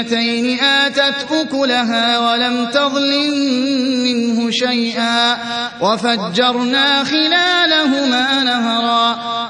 اثنتين آتت أكلها ولم تظلم منه شيئا وفجرنا خلالها